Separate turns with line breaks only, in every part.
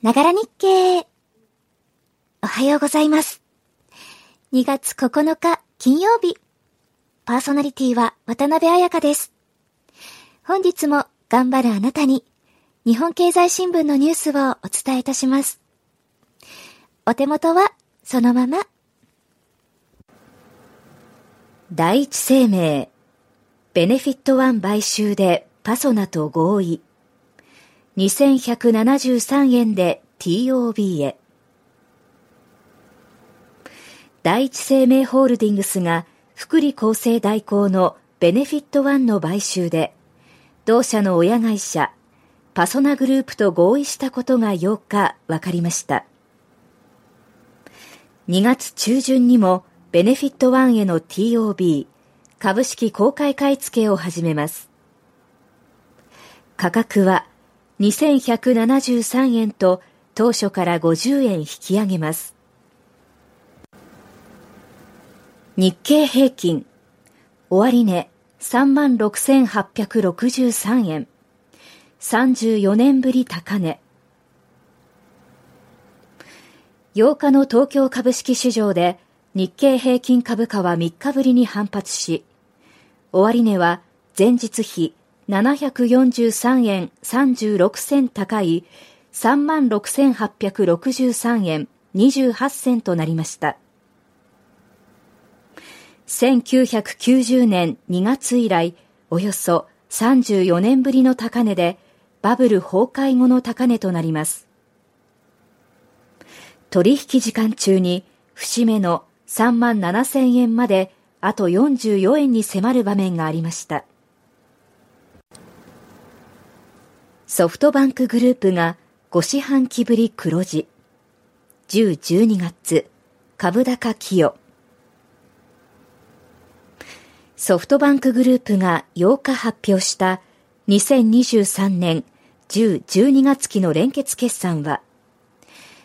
ながら日経。おはようございます。2月9日金曜日。パーソナリティは渡辺彩香です。本日も頑張るあなたに日本経済新聞のニュースをお伝えいたします。お手元はそのまま。
第一生命、ベネフィットワン買収でパソナと合意。2173円で TOB へ。第一生命ホールディングスが福利厚生代行のベネフィットワンの買収で、同社の親会社、パソナグループと合意したことが8日分かりました。2月中旬にもベネフィットワンへの TOB、株式公開買い付けを始めます。価格は2173円と当初から50円引き上げます。日経平均、終値36,863円、34年ぶり高値。8日の東京株式市場で日経平均株価は3日ぶりに反発し、終値は前日比743円36銭高い36,863円28銭となりました。1990年2月以来、およそ34年ぶりの高値で、バブル崩壊後の高値となります。取引時間中に、節目の3万7000円まであと44円に迫る場面がありました。ソフトバンクグループが5四半期ぶり黒字。10、12月、株高寄与。ソフトバンクグループが8日発表した2023年10、12月期の連結決算は、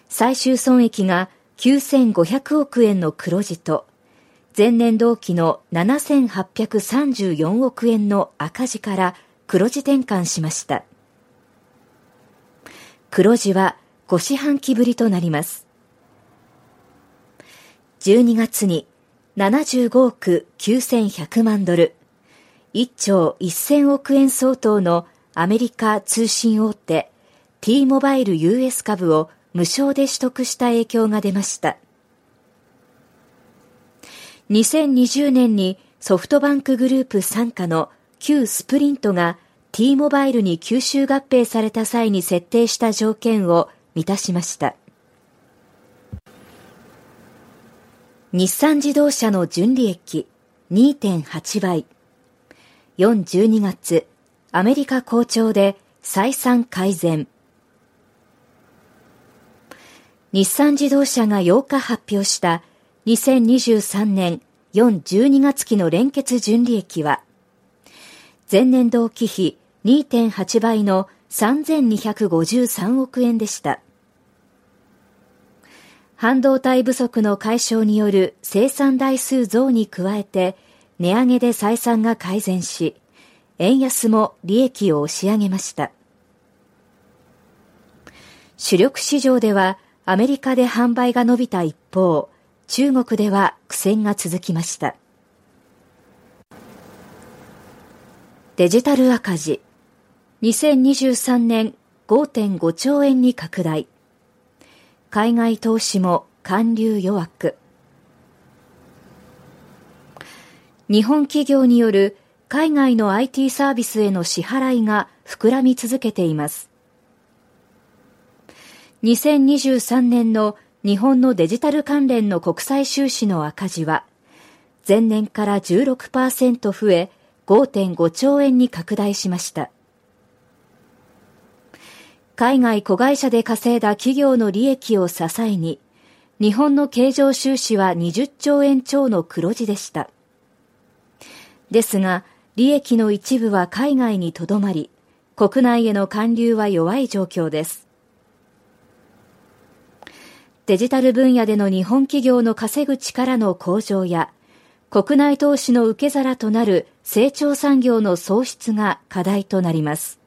最終損益が9500億円の黒字と、前年同期の7834億円の赤字から黒字転換しました。黒字は5四半期ぶりとなります。12月に75億9100万ドル、1兆1000億円相当のアメリカ通信大手 T モバイル US 株を無償で取得した影響が出ました。2020年にソフトバンクグループ傘下の旧スプリントが T モバイルに吸収合併された際に設定した条件を満たしました。日産自動車の純利益2.8倍。4、12月、アメリカ好調で採算改善。日産自動車が8日発表した2023年4、12月期の連結純利益は、前年同期比2.8倍の3253億円でした。半導体不足の解消による生産台数増に加えて、値上げで採算が改善し、円安も利益を押し上げました。主力市場ではアメリカで販売が伸びた一方、中国では苦戦が続きました。デジタル赤字2023年5.5兆円に拡大。海外投資も韓流弱く。日本企業による海外の IT サービスへの支払いが膨らみ続けています。2023年の日本のデジタル関連の国際収支の赤字は、前年から16%増え、5.5兆円に拡大しました。海外子会社で稼いだ企業の利益を支えに、日本の経常収支は20兆円超の黒字でした。ですが、利益の一部は海外にとどまり、国内への還流は弱い状況です。デジタル分野での日本企業の稼ぐ力の向上や、国内投資の受け皿となる成長産業の創出が課題となります。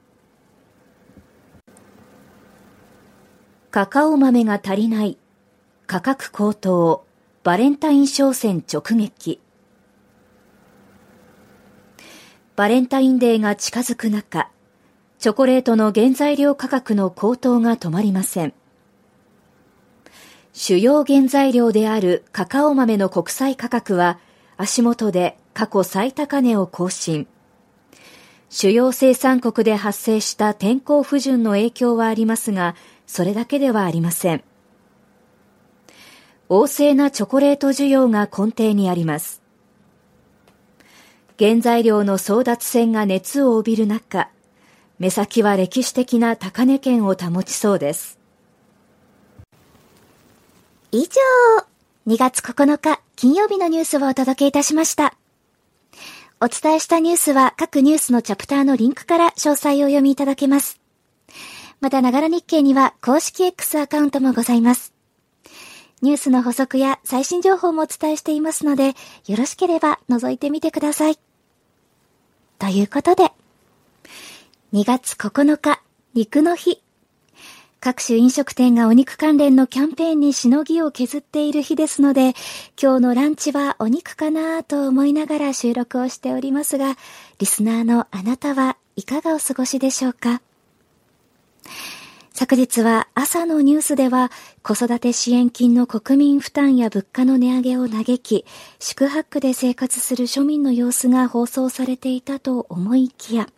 カカオ豆が足りない。価格高騰。バレンタイン商戦直撃。バレンタインデーが近づく中、チョコレートの原材料価格の高騰が止まりません。主要原材料であるカカオ豆の国際価格は足元で過去最高値を更新。主要生産国で発生した天候不順の影響はありますが、それだけではありません。旺盛なチョコレート需要が根底にあります。原材料の争奪戦が熱を帯びる中、目先は歴史的な高値圏を保ちそうです。
以上、2月9日金曜日のニュースをお届けいたしました。お伝えしたニュースは各ニュースのチャプターのリンクから詳細を読みいただけます。また、ながら日経には公式 X アカウントもございます。ニュースの補足や最新情報もお伝えしていますので、よろしければ覗いてみてください。ということで、2月9日、肉の日。各種飲食店がお肉関連のキャンペーンにしのぎを削っている日ですので、今日のランチはお肉かなと思いながら収録をしておりますが、リスナーのあなたはいかがお過ごしでしょうか？昨日は朝のニュースでは子育て支援金の国民負担や物価の値上げを嘆き、宿泊で生活する庶民の様子が放送されていたと思いきや、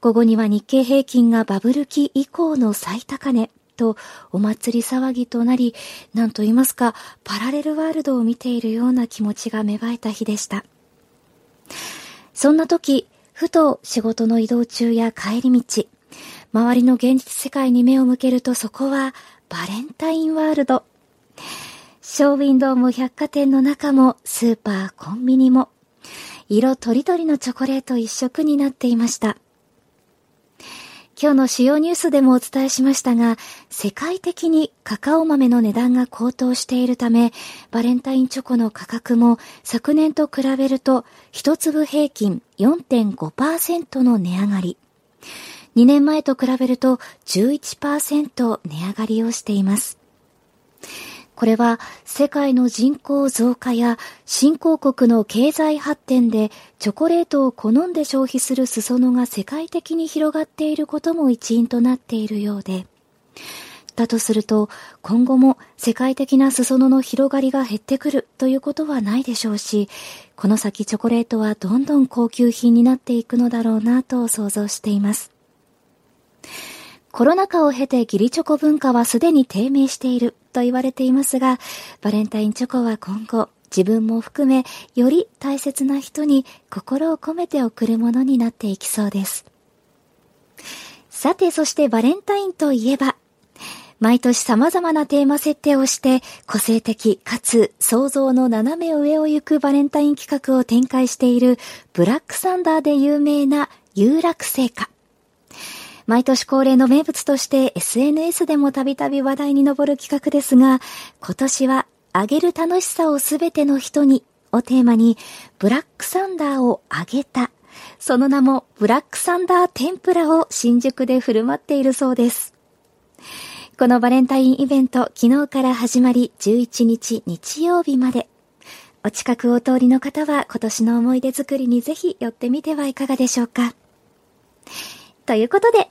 午後には日経平均がバブル期以降の最高値とお祭り騒ぎとなり、なんと言いますか、パラレルワールドを見ているような気持ちが芽生えた日でした。そんな時、ふと仕事の移動中や帰り道、周りの現実世界に目を向けるとそこはバレンタインワールド。ショーウィンドウも百貨店の中もスーパー、コンビニも色とりどりのチョコレート一色になっていました。今日の主要ニュースでもお伝えしましたが、世界的にカカオ豆の値段が高騰しているため、バレンタインチョコの価格も昨年と比べると一粒平均4.5%の値上がり。2年前と比べると11%値上がりをしています。これは世界の人口増加や新興国の経済発展でチョコレートを好んで消費する裾野が世界的に広がっていることも一因となっているようで、だとすると今後も世界的な裾野の広がりが減ってくるということはないでしょうし、この先チョコレートはどんどん高級品になっていくのだろうなと想像しています。コロナ禍を経て義理チョコ文化はすでに低迷していると言われていますが、バレンタインチョコは今後、自分も含め、より大切な人に心を込めて贈るものになっていきそうです。さて、そしてバレンタインといえば、毎年様々なテーマ設定をして、個性的かつ想像の斜め上を行くバレンタイン企画を展開しているブラックサンダーで有名な有楽製菓。毎年恒例の名物として SNS でもたびたび話題に上る企画ですが、今年はあげる楽しさをすべての人にをテーマにブラックサンダーをあげた。その名もブラックサンダー天ぷらを新宿で振る舞っているそうです。このバレンタインイベント、昨日から始まり11日日曜日まで。お近くお通りの方は今年の思い出作りにぜひ寄ってみてはいかがでしょうか。ということで、